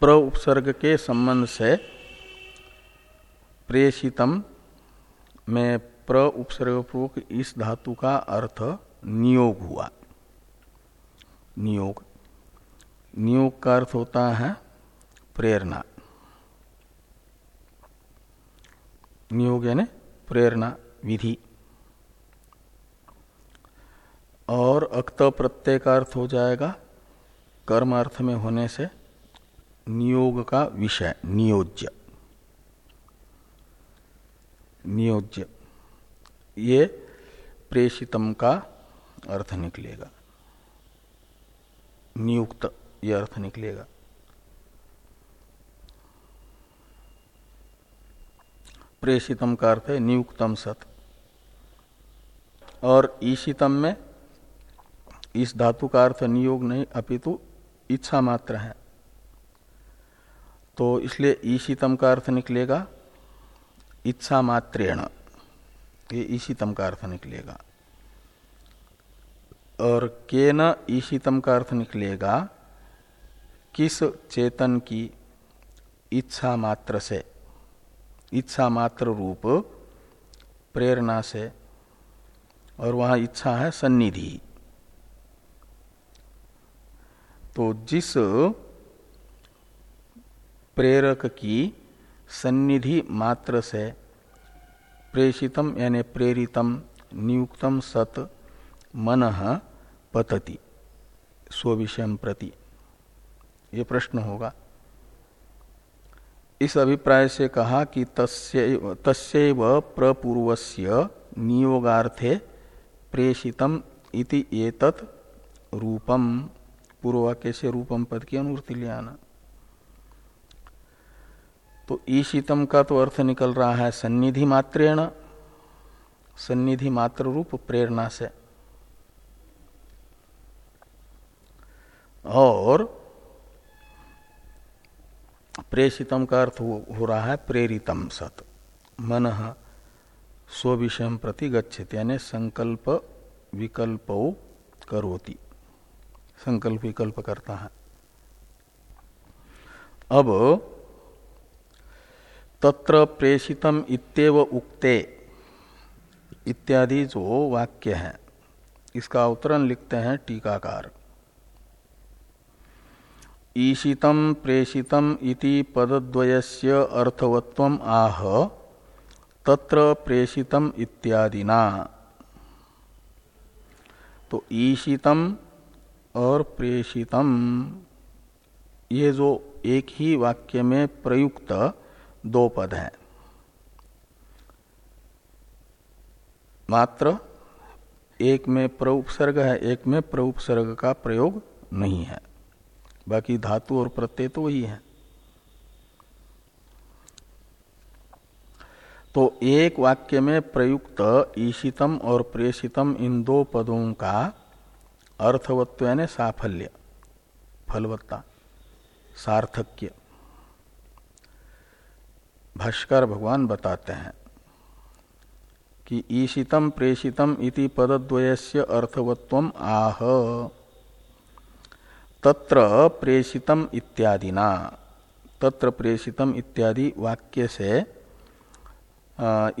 प्र उपसर्ग के संबंध से प्रेषितम में प्र उपसर्ग पूर्वक इस धातु का अर्थ नियोग हुआ। नियोग। नियोग का अर्थ होता है प्रेरणा। नियोग यानी प्रेरणा विधि। और अक्त प्रत्यय का अर्थ हो जाएगा कर्म अर्थ में होने से नियोग का विषय, नियोज्य। नियोज्य। ये प्रेषितम का अर्थ निकलेगा। नियुक्त ये अर्थ निकलेगा। प्रेषितम का अर्थ है नियुक्तम सत। और ईशितम में इस धातु का अर्थ नियोग नहीं, अपितु इच्छा मात्र है। तो इसलिए ईशितम का अर्थ निकलेगा इच्छा मात्रेण। ये ईशितम का अर्थ निकलेगा। और के न ईशितम का अर्थ निकलेगा किस चेतन की इच्छा मात्र से। इच्छा मात्र रूप, प्रेरणा से, और वहाँ इच्छा है सन्निधि। तो जिस प्रेरक की सन्निधि मात्र से, प्रेषितम यानी प्रेरितम, नियुक्तम सत, मन पतति स्विषय प्रति, ये प्रश्न होगा। इस अभिप्राय से कहा कि तस्व प्रपूर्वस्य नियोगार्थे प्रेषितम इति एतत् रूपम। पूर्ववाक्य से रूपम पद की अनुवृत्ति ले आना। तो ईशितम का तो अर्थ निकल रहा है सन्निधि मात्रेण, सन्निधि मात्र रूप प्रेरणा से। और प्रेषितम का अर्थ हो, रहा है प्रेरितम सत। मन स्व विषय प्रति गच्छित यानी संकल्प विकल्प करोति। संकल्प विकल्प करता है। अब तत्र प्रेषितम इत्येव उक्ते इत्यादि जो वाक्य है इसका अवतरण लिखते हैं टीकाकार। ईशितम प्रेषितम इति पदद्वयस्य अर्थवत्वम आह, तत्र प्रेषितम इत्यादिना। तो ईशितम और प्रेषितम ये जो एक ही वाक्य में प्रयुक्त दो पद हैं। मात्र एक में प्रउपसर्ग है, एक में प्रउपसर्ग का प्रयोग नहीं है। बाकी धातु और प्रत्यय तो वही है। तो एक वाक्य में प्रयुक्त ईशितम और प्रेषितम इन दो पदों का अर्थवत्व यानी साफल्य, फलवत्ता, सार्थक्य। भाष्कर भगवान बताते हैं कि ईशितम, प्रेषितम इति पदद्वयस्य अर्थवत्व आह। तत्र प्रेषितम इत्यादिना। तत्र प्रेषितम इत्यादि वाक्य से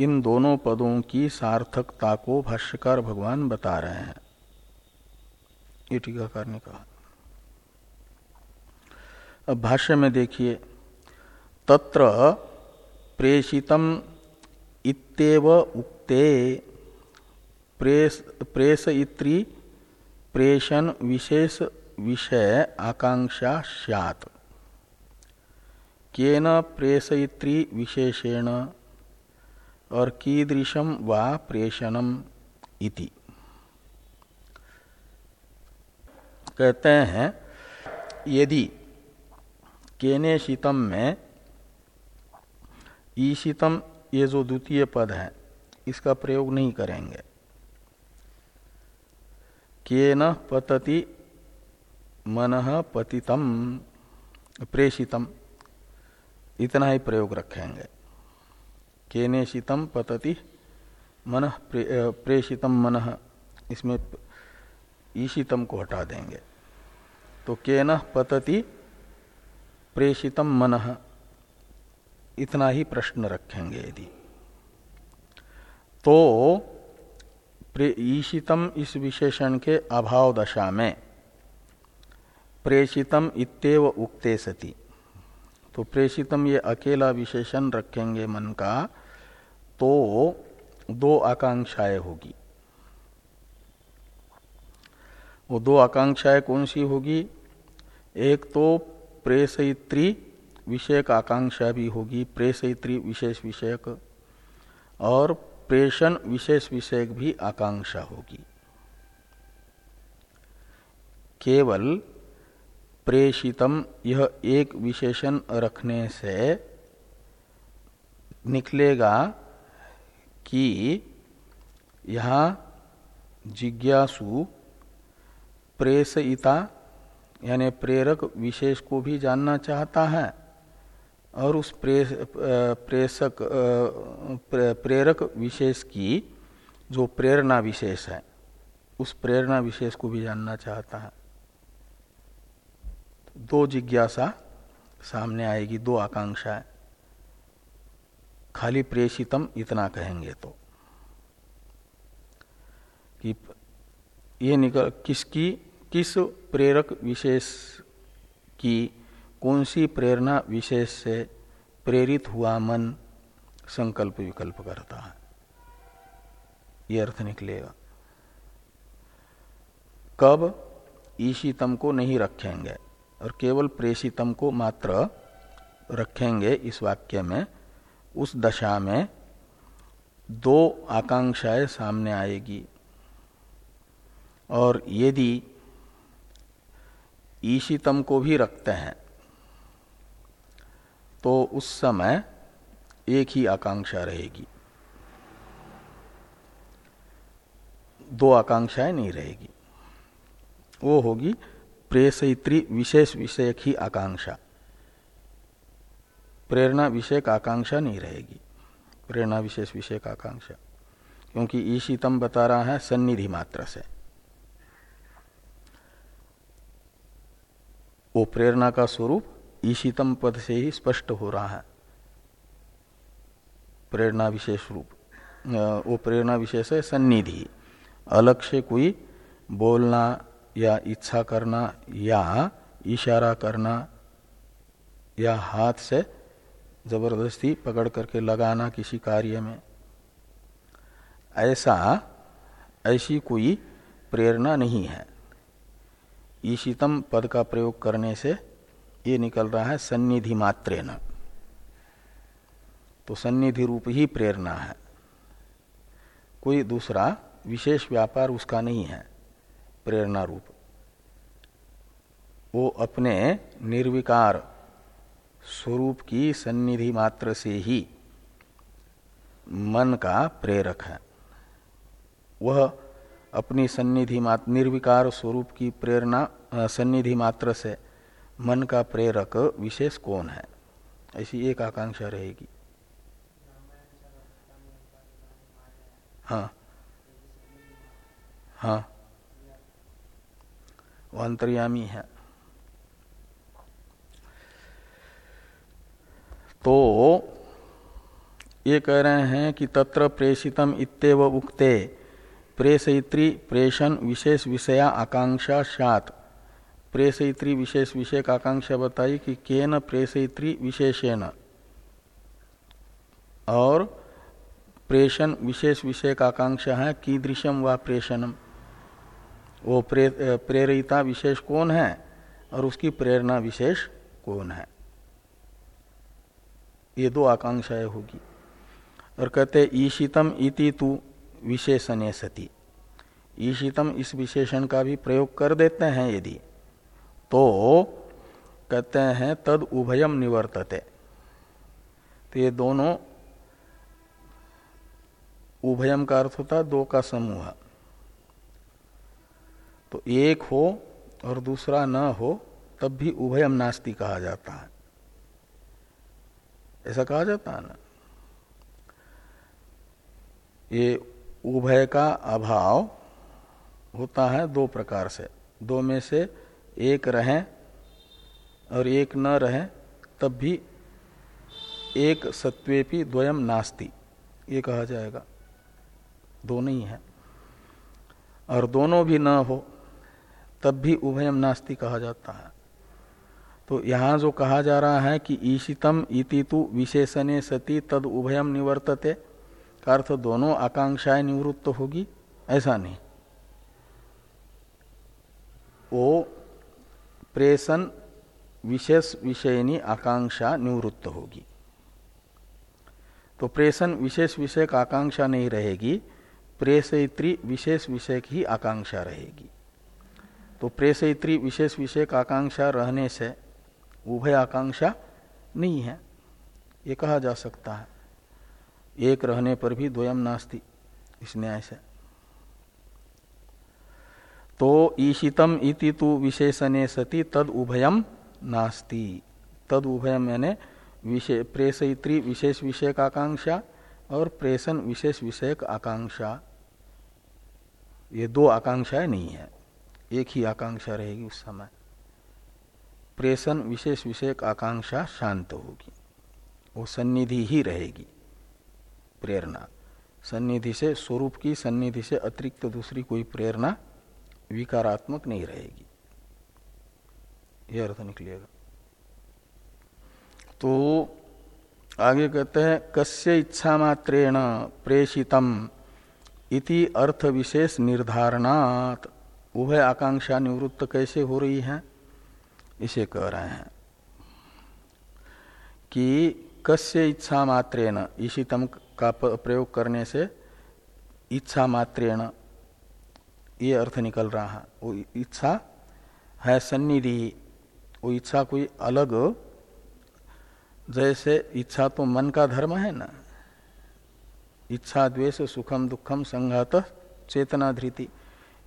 इन दोनों पदों की सार्थकता को भाष्यकार भगवान बता रहे हैं। ये टीकाकार ने कहा। अब भाष्य में देखिए, तत्र प्रेषितम इत्येव उक्ते प्रेस प्रेषयित्री प्रेषण विशेष विषय आकांक्षा सैत केन प्रेषयित्री विशेषेण, और कीदृशम वा प्रेषणम इति। कहते हैं, यदि केने शीतम में ईशितम ये जो द्वितीय पद है, इसका प्रयोग नहीं करेंगे। केन पतति मन पतितम, प्रेषितम, इतना ही प्रयोग रखेंगे। केने शीतम पतति, मन प्रेषितम मन, इसमें ईशितम को हटा देंगे। तो केन पतति, प्रेषितम मन, इतना ही प्रश्न रखेंगे यदि। तो ईशितम इस विशेषण के अभाव दशा में प्रेषितम इतव उक्ते सती। तो प्रेषितम ये अकेला विशेषण रखेंगे मन का तो दो आकांक्षाएँ होगी। वो दो आकांक्षाएँ कौन सी होगी? एक तो प्रेषयित्री विषयक आकांक्षा भी होगी, प्रेषयित्री विशेष विषयक, और प्रेषण विशेष विषयक भी आकांक्षा होगी। केवल प्रेषितम यह एक विशेषण रखने से निकलेगा कि यहाँ जिज्ञासु प्रेषिता यानी प्रेरक विशेष को भी जानना चाहता है और उस प्रेस, प्रेषक प्रेरक विशेष की जो प्रेरणा विशेष है उस प्रेरणा विशेष को भी जानना चाहता है। दो जिज्ञासा सामने आएगी, दो आकांक्षाएँ खाली प्रेषितम इतना कहेंगे तो। कि ये निकल, किसकी, किस प्रेरक विशेष की, कौन सी प्रेरणा विशेष से प्रेरित हुआ मन संकल्प विकल्प करता है? ये अर्थ निकलेगा। कब ईशितम को नहीं रखेंगे। और केवल प्रेषितम को मात्र रखेंगे इस वाक्य में, उस दशा में दो आकांक्षाएँ सामने आएगी। और यदि ईशितम को भी रखते हैं तो उस समय एक ही आकांक्षा रहेगी। दो आकांक्षाएँ नहीं रहेगी। वो होगी प्रेषयित्री विशेष विषयक ही आकांक्षा। प्रेरणा विषयक आकांक्षा नहीं रहेगी। प्रेरणा विशेष विषयक आकांक्षा। क्योंकि ईशितम बता रहा है, सन्निधि मात्र से। वो प्रेरणा का स्वरूप ईशितम पद से ही स्पष्ट हो रहा है। प्रेरणा विशेष रूप। वो प्रेरणा विशेष है, सन्निधि। अलग से कोई बोलना या इच्छा करना या इशारा करना या हाथ से ज़बरदस्ती पकड़ करके लगाना किसी कार्य में। ऐसा, ऐसी कोई प्रेरणा नहीं है। ईशितम पद का प्रयोग करने से ये निकल रहा है सन्निधि मात्रे न तो सन्निधि रूप ही प्रेरणा है। कोई दूसरा विशेष व्यापार उसका नहीं है। प्रेरणा रूप। वो अपने निर्विकार स्वरूप की सन्निधि मात्र से ही मन का प्रेरक है। वह अपनी सन्निधि मात्र निर्विकार स्वरूप की प्रेरणा सन्निधि मात्र से मन का प्रेरक विशेष कौन है? ऐसी एक आकांक्षा रहेगी। हाँ। हाँ। वो अंतर्यामी है। तो ये कह रहे हैं कि तत्र प्रेषितम इतव उक्ते, प्रेषयित्री प्रेषण विशेष विषया आकांक्षा सात प्रेषयित्री विशेष विषय का आकांक्षा बताई कि केन प्रेषयित्री विशेषेण। और प्रेषण विशेष विषय का आकांक्षा है कीदृशम व प्रेषणम। वो प्रे, प्रेरिता विशेष कौन है और उसकी प्रेरणा विशेष कौन है? ये दो आकांक्षाएँ होगी। और कहते ईशितम इति तु विशेषणे सती। ईशितम इस विशेषण का भी प्रयोग कर देते हैं यदि। तो कहते हैं तद उभयम निवर्तते। तो ये दोनों उभयम का अर्थ होता दो का समूह। तो एक हो और दूसरा न हो, तब भी उभयम नास्ति कहा जाता है। ऐसा कहा जाता है ना? ये उभय का अभाव होता है दो प्रकार से। दो में से एक रहें और एक न रहे, तब भी एक सत्वेपी द्वयम नास्ति। ये कहा जाएगा। दोनों ही है। और दोनों भी न हो तब भी उभयम नास्ति कहा जाता है। तो यहाँ जो कहा जा रहा है कि ईशितम इति तु विशेषणे सती तद उभयम निवर्तते, का अर्थ दोनों आकांक्षाएँ निवृत्त होगी, ऐसा नहीं। वो प्रेसन विशेष विषयनी आकांक्षा निवृत्त होगी। तो प्रेषण विशेष विषय आकांक्षा नहीं रहेगी प्रेसयित्री विशेष विषय की आकांक्षा रहेगी। तो प्रेसयित्री विशेष विषय आकांक्षा रहने से उभय आकांक्षा नहीं है। ये कहा जा सकता है। एक रहने पर भी द्वयम नास्ति इस न्याय से। तो ईशितम इति तु विशेषणे सति तद उभयम नास्ति। तद उभयम यानी प्रेसयित्री विशेष विषय का आकांक्षा और प्रेषण विशेष विषयक आकांक्षा। ये दो आकांक्षाएँ नहीं है। एक ही आकांक्षा रहेगी उस समय। प्रेसन विशेष विषयक आकांक्षा शांत होगी। वो सन्निधि ही रहेगी। प्रेरणा। सन्निधि से स्वरूप की सन्निधि से अतिरिक्त दूसरी कोई प्रेरणा विकारात्मक नहीं रहेगी। यह अर्थ निकलेगा। तो आगे कहते हैं, कस्य इच्छा मात्रेण प्रेषितम इति अर्थ विशेष निर्धारणात। उभय आकांक्षा निवृत्त कैसे हो रही है? इसे कह रहे हैं कि कस्य इच्छा मात्रेण, ईशितम का प्रयोग करने से इच्छा मात्रेण, ये अर्थ निकल रहा है। वो इच्छा है सन्निधि। वो इच्छा कोई अलग, जैसे इच्छा तो मन का धर्म है ना। इच्छा द्वेष सुखम दुखम संघात चेतना धृति।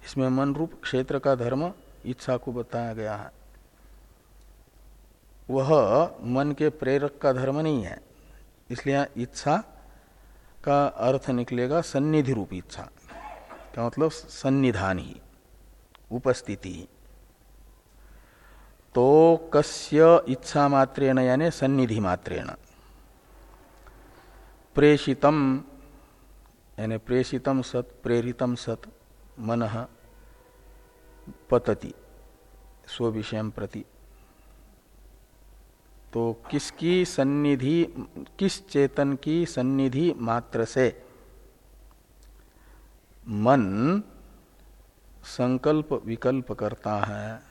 इसमें मन रूप क्षेत्र का धर्म इच्छा को बताया गया है। वह मन के प्रेरक का धर्म नहीं है। इसलिए इच्छा का अर्थ निकलेगा सन्निधि रूप इच्छा। क्या मतलब सन्निधान ही, उपस्थिति ही। तो कस्य इच्छा मात्रेण यानी सन्निधि मात्रेण। प्रेषितम, यानी प्रेषितम सत, प्रेरितम सत। मन पतति स्व विषय प्रति। तो किसकी सन्निधि किस चेतन की सन्निधि मात्र से? मन संकल्प विकल्प करता है,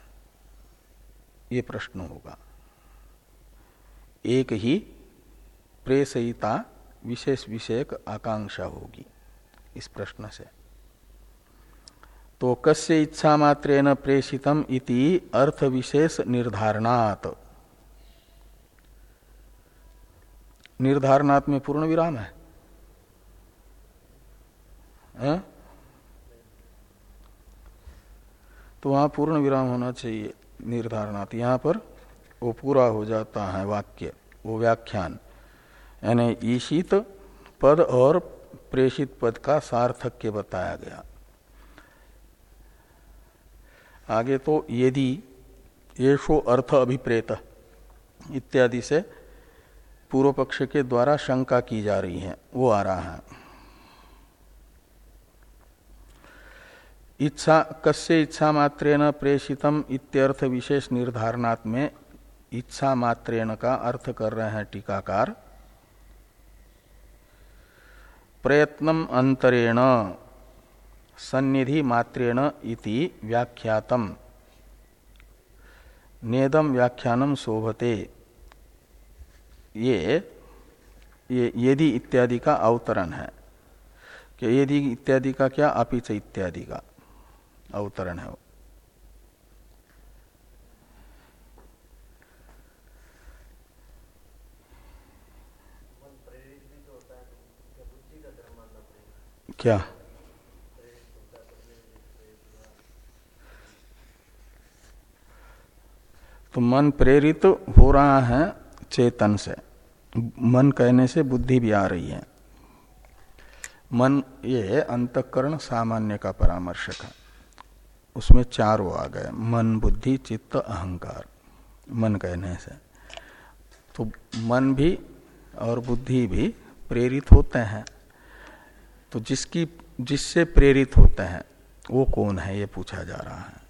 ये प्रश्न होगा। एक ही प्रेसयिता विशेष विषयक आकांक्षा होगी, इस प्रश्न से। तो कस्य इच्छा मात्रेन प्रेषितम इति अर्थ विशेष निर्धारणात निर्धारणात् में पूर्ण विराम है, है? तो वहाँ पूर्ण विराम होना चाहिए निर्धारणात्। यहाँ पर वो पूरा हो जाता है वाक्य वो व्याख्यान। यानी ईशित पद और प्रेषित पद का सार्थक्य बताया गया। आगे तो यदि येषो अर्थ अभिप्रेत इत्यादि से पूर्व पक्ष के द्वारा शंका की जा रही है, वो आ रहा है। इच्छा, कस्य इच्छा मात्रेण प्रेषितम इत्यर्थ विशेष निर्धारणात् में इच्छा मात्रेण का अर्थ कर रहे हैं टीकाकार। प्रयत्नम अंतरेण सन्निधि मात्रेण इति व्याख्यातम। नेदम व्याख्यानम शोभते। ये ये, यदि इत्यादि का अवतरण है। कि यदि इत्यादि का क्या अपिच इत्यादि का अवतरण है क्या? तो मन प्रेरित हो रहा है चेतन से। मन कहने से बुद्धि भी आ रही है। मन ये अंतकरण सामान्य का परामर्शक है। उसमें चार वो आ गए। मन, बुद्धि, चित्त, अहंकार। मन कहने से। तो मन भी और बुद्धि भी प्रेरित होते हैं। तो जिसकी, जिससे प्रेरित होते हैं, वो कौन है, ये पूछा जा रहा है।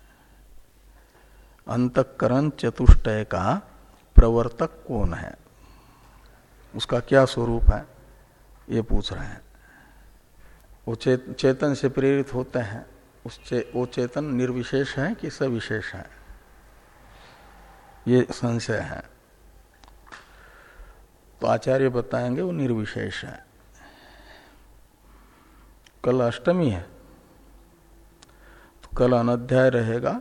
अंतकरण चतुष्टय का प्रवर्तक कौन है? उसका क्या स्वरूप है? ये पूछ रहे हैं। वो चेत, चेतन से प्रेरित होते हैं। उस चे, वो चेतन निर्विशेष है कि सविशेष है? ये संशय है। तो आचार्य बताएँगे वो निर्विशेष है। कल अष्टमी है। तो कल अनध्याय रहेगा।